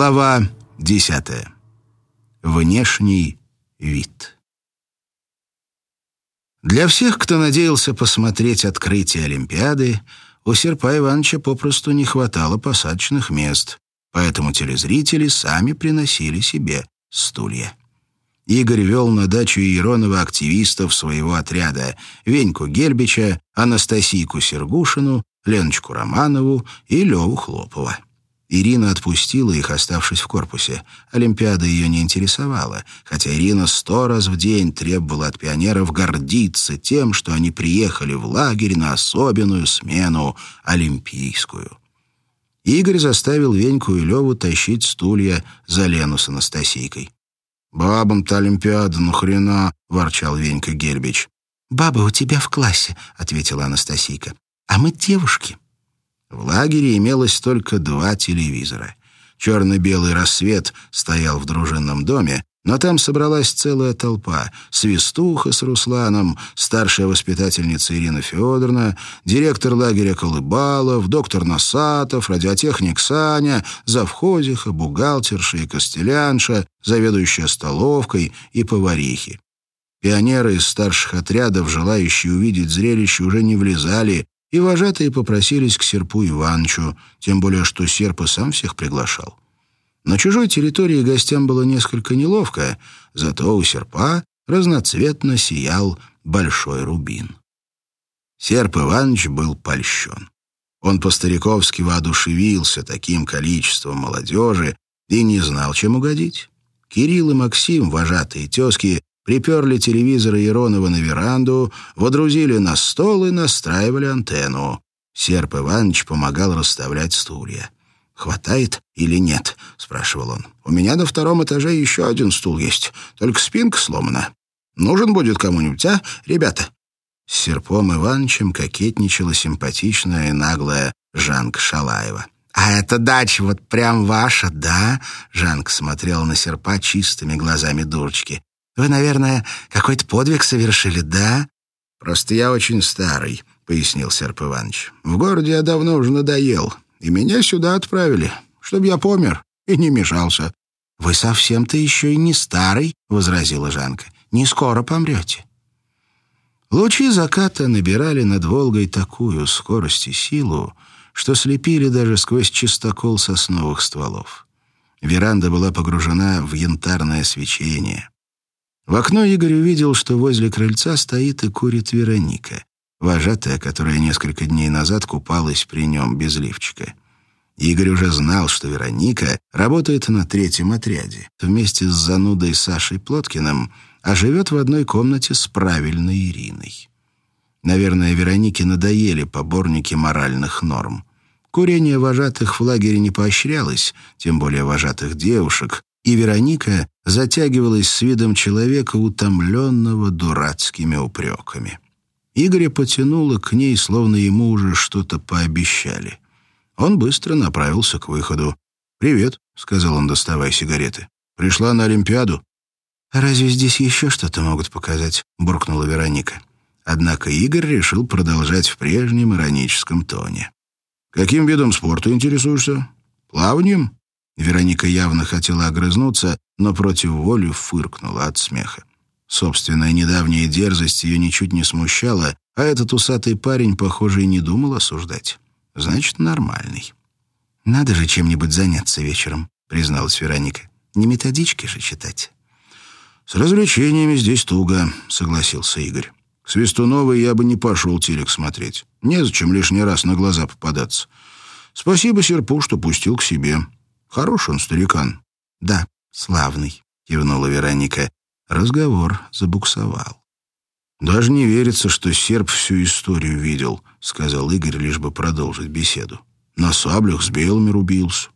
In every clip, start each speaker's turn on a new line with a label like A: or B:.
A: Глава 10. Внешний вид. Для всех, кто надеялся посмотреть открытие Олимпиады, у Серпа Ивановича попросту не хватало посадочных мест, поэтому телезрители сами приносили себе стулья. Игорь вел на дачу Иеронова активистов своего отряда Веньку Гельбича, Анастасийку Сергушину, Леночку Романову и Леву Хлопова. Ирина отпустила их, оставшись в корпусе. Олимпиада ее не интересовала, хотя Ирина сто раз в день требовала от пионеров гордиться тем, что они приехали в лагерь на особенную смену олимпийскую. Игорь заставил Веньку и Леву тащить стулья за Лену с Анастасийкой. «Бабам-то Олимпиада, ну хрена!» — ворчал Венька Гельбич.
B: «Баба у тебя в классе», — ответила Анастасийка. «А мы девушки».
A: В лагере имелось только два телевизора. Черно-белый рассвет стоял в дружинном доме, но там собралась целая толпа. Свистуха с Русланом, старшая воспитательница Ирина Федоровна, директор лагеря Колыбалов, доктор Носатов, радиотехник Саня, завхозиха, бухгалтерша и костелянша, заведующая столовкой и поварихи. Пионеры из старших отрядов, желающие увидеть зрелище, уже не влезали, и вожатые попросились к серпу Иванчу, тем более что серп и сам всех приглашал. На чужой территории гостям было несколько неловко, зато у серпа разноцветно сиял большой рубин. Серп Иванович был польщен. Он по-стариковски воодушевился таким количеством молодежи и не знал, чем угодить. Кирилл и Максим, вожатые тезки, приперли телевизор Иронова на веранду, водрузили на стол и настраивали антенну. Серп Иванович помогал расставлять стулья. «Хватает или нет?» — спрашивал он. «У меня на втором этаже еще один стул есть, только спинка сломана. Нужен будет кому-нибудь, а, ребята?» С Серпом Ивановичем кокетничала симпатичная и наглая Жанка Шалаева.
B: «А эта дача вот прям ваша, да?» Жанка смотрела на Серпа чистыми глазами дурочки. «Вы, наверное, какой-то подвиг совершили, да?»
A: «Просто я очень старый», — пояснил Серп Иванович. «В городе я давно уже надоел и меня сюда отправили, чтобы я помер и не мешался».
B: «Вы совсем-то еще и не старый», — возразила Жанка. «Не скоро помрете».
A: Лучи заката набирали над Волгой такую скорость и силу, что слепили даже сквозь чистокол сосновых стволов. Веранда была погружена в янтарное свечение. В окно Игорь увидел, что возле крыльца стоит и курит Вероника вожатая, которая несколько дней назад купалась при нем без лифчика. Игорь уже знал, что Вероника работает на третьем отряде вместе с занудой Сашей Плоткиным, а живет в одной комнате с правильной Ириной. Наверное, Веронике надоели поборники моральных норм. Курение вожатых в лагере не поощрялось, тем более вожатых девушек, и Вероника затягивалась с видом человека, утомленного дурацкими упреками. Игоря потянуло к ней, словно ему уже что-то пообещали. Он быстро направился к выходу. «Привет», — сказал он, доставая сигареты. «Пришла на Олимпиаду?»
B: «Разве здесь еще что-то могут показать?» — буркнула Вероника.
A: Однако Игорь решил продолжать в прежнем ироническом тоне. «Каким видом спорта интересуешься? Плаванием?» Вероника явно хотела огрызнуться, но против воли фыркнула от смеха. Собственная недавняя дерзость ее ничуть не смущала, а этот усатый парень, похоже, и не думал осуждать. Значит, нормальный.
B: «Надо же чем-нибудь заняться вечером», — призналась Вероника. «Не методички же читать».
A: «С развлечениями здесь туго», — согласился Игорь. «К Свистуновой я бы не пошел телек смотреть. Незачем лишний раз на глаза попадаться. Спасибо Серпу, что пустил к себе. Хороший он старикан».
B: «Да, славный», — кивнула Вероника.
A: Разговор забуксовал. «Даже не верится, что серб всю историю видел», — сказал Игорь, лишь бы продолжить беседу. «На саблях с белыми рубился,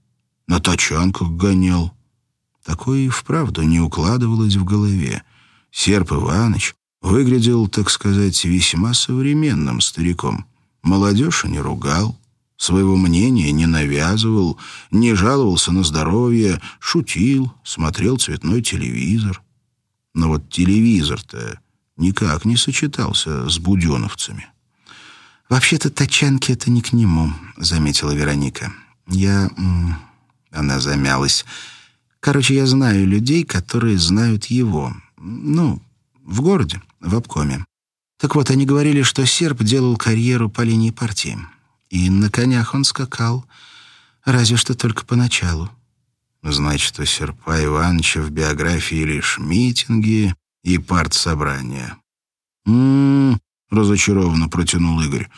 A: на тачанках гонял». Такое и вправду не укладывалось в голове. Серп Иваныч выглядел, так сказать, весьма современным стариком. Молодежь не ругал, своего мнения не навязывал, не жаловался на здоровье, шутил, смотрел цветной телевизор. Но вот телевизор-то никак не сочетался с буденовцами.
B: «Вообще-то тачанки — это не к нему», — заметила Вероника. «Я
A: Она замялась. Короче, я знаю людей, которые знают его. Ну, в городе, в обкоме. Так вот, они говорили, что серб делал карьеру по линии партии. И на конях он скакал, разве что только поначалу. Значит, у Серпа Ивановича в биографии лишь митинги и партсобрания. «М-м-м», разочарованно протянул Игорь.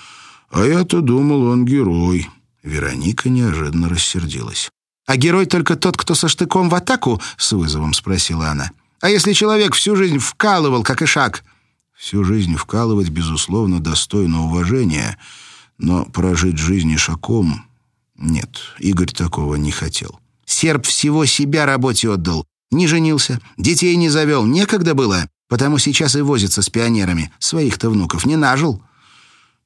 A: «А я-то думал, он герой». Вероника неожиданно рассердилась. «А герой только тот, кто со штыком в атаку?» — с вызовом спросила она. «А если человек всю жизнь вкалывал, как и шаг?» «Всю жизнь вкалывать, безусловно, достойно уважения, но прожить жизнь ишаком... Нет, Игорь такого не хотел». «Серб всего себя работе отдал. Не женился, детей не завел, некогда было, потому сейчас и возится с пионерами. Своих-то внуков не нажил».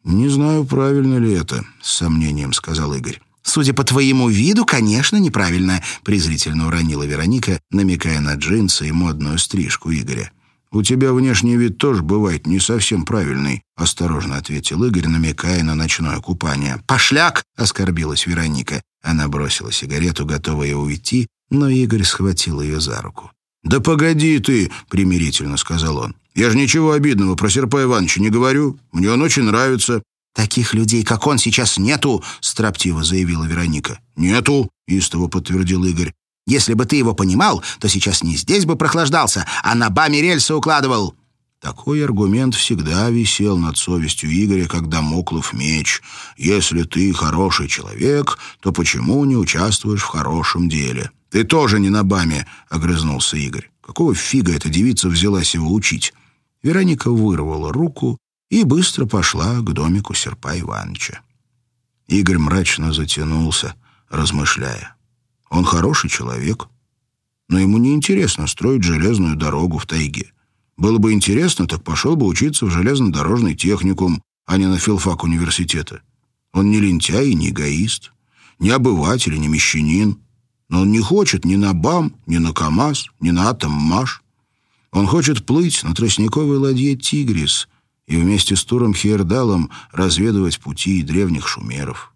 A: «Не знаю, правильно ли это», — с сомнением сказал Игорь.
B: «Судя по твоему виду, конечно, неправильно», — презрительно уронила Вероника, намекая на джинсы и модную стрижку Игоря.
A: «У тебя внешний вид тоже бывает не совсем правильный», — осторожно ответил Игорь, намекая на ночное купание.
B: «Пошляк!» — оскорбилась
A: Вероника. Она бросила сигарету, готовая уйти, но Игорь схватил ее за руку. «Да погоди ты!» — примирительно сказал он. «Я же ничего обидного про Серпа Ивановича не говорю. Мне он очень нравится.
B: «Таких людей, как он, сейчас нету», — строптиво заявила Вероника.
A: «Нету», — истово подтвердил Игорь.
B: «Если бы ты его понимал, то сейчас не здесь бы прохлаждался, а на баме рельсы укладывал».
A: Такой аргумент всегда висел над совестью Игоря, как домоклов меч. «Если ты хороший человек, то почему не участвуешь в хорошем деле?» «Ты тоже не на баме», — огрызнулся Игорь. «Какого фига эта девица взялась его учить?» Вероника вырвала руку и быстро пошла к домику Серпа Ивановича. Игорь мрачно затянулся, размышляя. Он хороший человек, но ему не интересно строить железную дорогу в тайге. Было бы интересно, так пошел бы учиться в железнодорожный техникум, а не на филфак университета. Он не лентяй и не эгоист, не обыватель и не мещанин, но он не хочет ни на БАМ, ни на КАМАЗ, ни на Атоммаш. Он хочет плыть на тростниковой ладье «Тигрис», и вместе с Туром Хейердалом разведывать пути древних шумеров.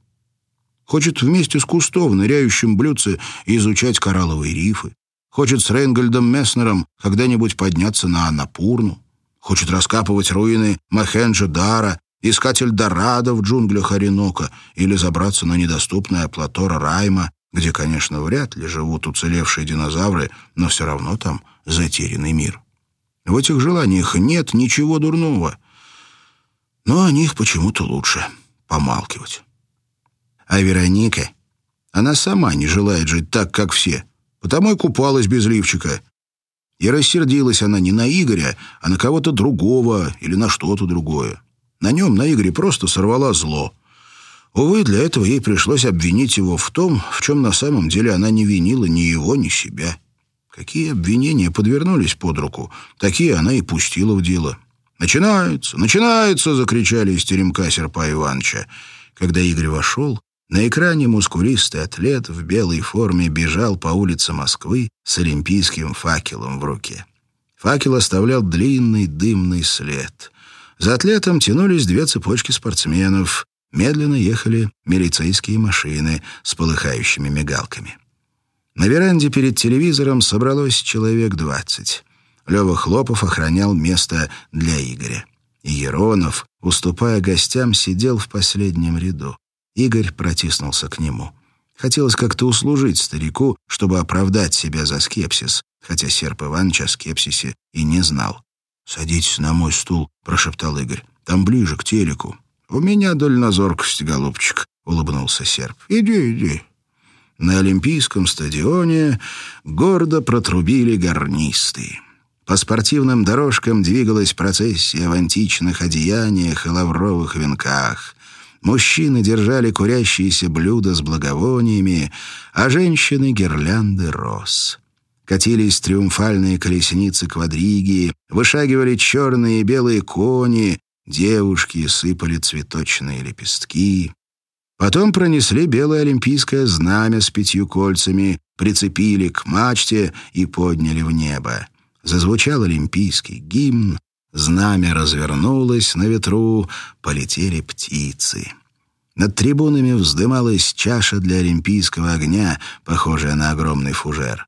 A: Хочет вместе с Кусто в ныряющем блюдце изучать коралловые рифы. Хочет с Рейнгольдом Месснером когда-нибудь подняться на Анапурну. Хочет раскапывать руины Махенджо-Дара, искать Эльдорадо в джунглях Оренока или забраться на недоступное плато Райма, где, конечно, вряд ли живут уцелевшие динозавры, но все равно там затерянный мир. В этих желаниях нет ничего дурного — но о них почему-то лучше помалкивать. А Вероника, она сама не желает жить так, как все, потому и купалась без лифчика. И рассердилась она не на Игоря, а на кого-то другого или на что-то другое. На нем, на Игоре, просто сорвала зло. Увы, для этого ей пришлось обвинить его в том, в чем на самом деле она не винила ни его, ни себя. Какие обвинения подвернулись под руку, такие она и пустила в дело. «Начинается! Начинается!» — закричали из теремка Серпа Ивановича. Когда Игорь вошел, на экране мускулистый атлет в белой форме бежал по улице Москвы с олимпийским факелом в руке. Факел оставлял длинный дымный след. За атлетом тянулись две цепочки спортсменов. Медленно ехали милицейские машины с полыхающими мигалками. На веранде перед телевизором собралось человек двадцать. Лёва Хлопов охранял место для Игоря. И Еронов, уступая гостям, сидел в последнем ряду. Игорь протиснулся к нему. Хотелось как-то услужить старику, чтобы оправдать себя за скепсис, хотя Серп Иванович о скепсисе и не знал. «Садитесь на мой стул», — прошептал Игорь. «Там ближе, к телеку». «У меня дальнозоркость, голубчик», — улыбнулся Серп. «Иди, иди». На Олимпийском стадионе гордо протрубили гарнисты. По спортивным дорожкам двигалась процессия в античных одеяниях и лавровых венках. Мужчины держали курящиеся блюда с благовониями, а женщины — гирлянды роз. Катились триумфальные колесницы квадригии, вышагивали черные и белые кони, девушки сыпали цветочные лепестки. Потом пронесли белое олимпийское знамя с пятью кольцами, прицепили к мачте и подняли в небо. Зазвучал олимпийский гимн, знамя развернулось на ветру, полетели птицы. Над трибунами вздымалась чаша для олимпийского огня, похожая на огромный фужер.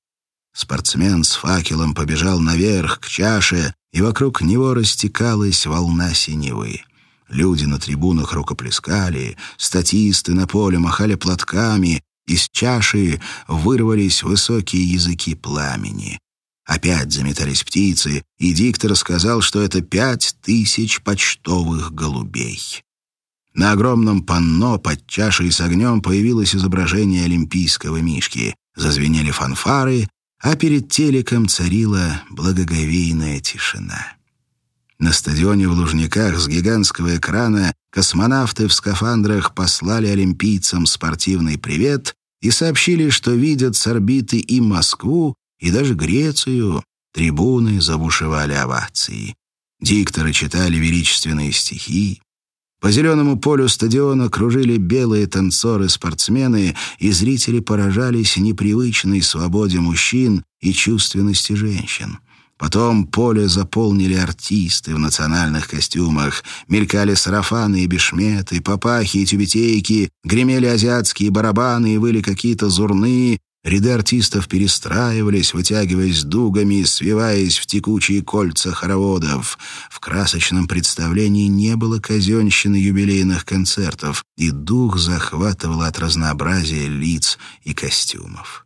A: Спортсмен с факелом побежал наверх, к чаше, и вокруг него растекалась волна синевы. Люди на трибунах рукоплескали, статисты на поле махали платками, из чаши вырвались высокие языки пламени. Опять заметались птицы, и диктор сказал, что это пять тысяч почтовых голубей. На огромном панно под чашей с огнем появилось изображение олимпийского мишки. Зазвенели фанфары, а перед телеком царила благоговейная тишина. На стадионе в Лужниках с гигантского экрана космонавты в скафандрах послали олимпийцам спортивный привет и сообщили, что видят с орбиты и Москву, и даже Грецию. Трибуны забушевали овации. Дикторы читали величественные стихи. По зеленому полю стадиона кружили белые танцоры-спортсмены, и зрители поражались непривычной свободе мужчин и чувственности женщин. Потом поле заполнили артисты в национальных костюмах, мелькали сарафаны и бешметы, папахи и тюбетейки, гремели азиатские барабаны и выли какие-то зурны, Ряды артистов перестраивались, вытягиваясь дугами, свиваясь в текучие кольца хороводов. В красочном представлении не было казенщины юбилейных концертов, и дух захватывал от разнообразия лиц и костюмов.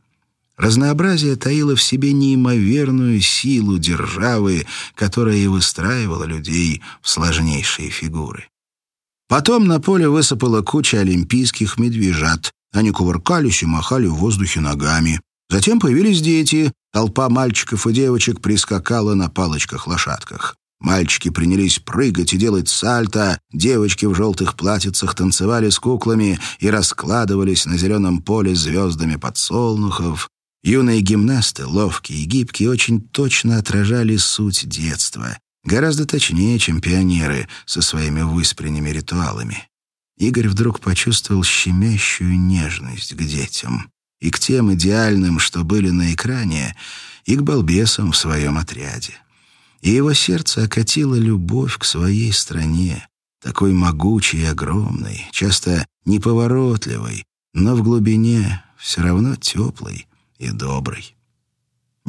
A: Разнообразие таило в себе неимоверную силу державы, которая и выстраивала людей в сложнейшие фигуры. Потом на поле высыпала куча олимпийских медвежат. Они кувыркались и махали в воздухе ногами. Затем появились дети. Толпа мальчиков и девочек прискакала на палочках-лошадках. Мальчики принялись прыгать и делать сальто, девочки в желтых платьицах танцевали с куклами и раскладывались на зеленом поле звездами подсолнухов. Юные гимнасты, ловкие и гибкие, очень точно отражали суть детства. Гораздо точнее, чем пионеры со своими выспренними ритуалами. Игорь вдруг почувствовал щемящую нежность к детям. И к тем идеальным, что были на экране, и к балбесам в своем отряде. И его сердце окатило любовь к своей стране, такой могучей и огромной, часто неповоротливой, но в глубине все равно теплой, и добрый.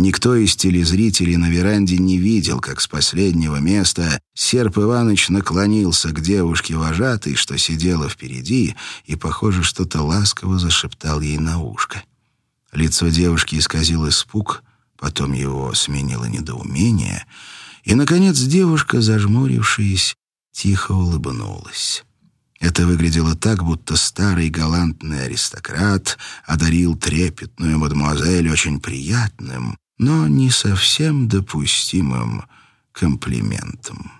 A: Никто из телезрителей на веранде не видел, как с последнего места Серп Иванович наклонился к девушке-вожатой, что сидела впереди, и, похоже, что-то ласково зашептал ей на ушко. Лицо девушки исказил испуг, потом его сменило недоумение, и, наконец, девушка, зажмурившись, тихо улыбнулась. Это выглядело так, будто старый галантный аристократ одарил трепетную мадемуазель очень приятным, но не совсем допустимым комплиментом.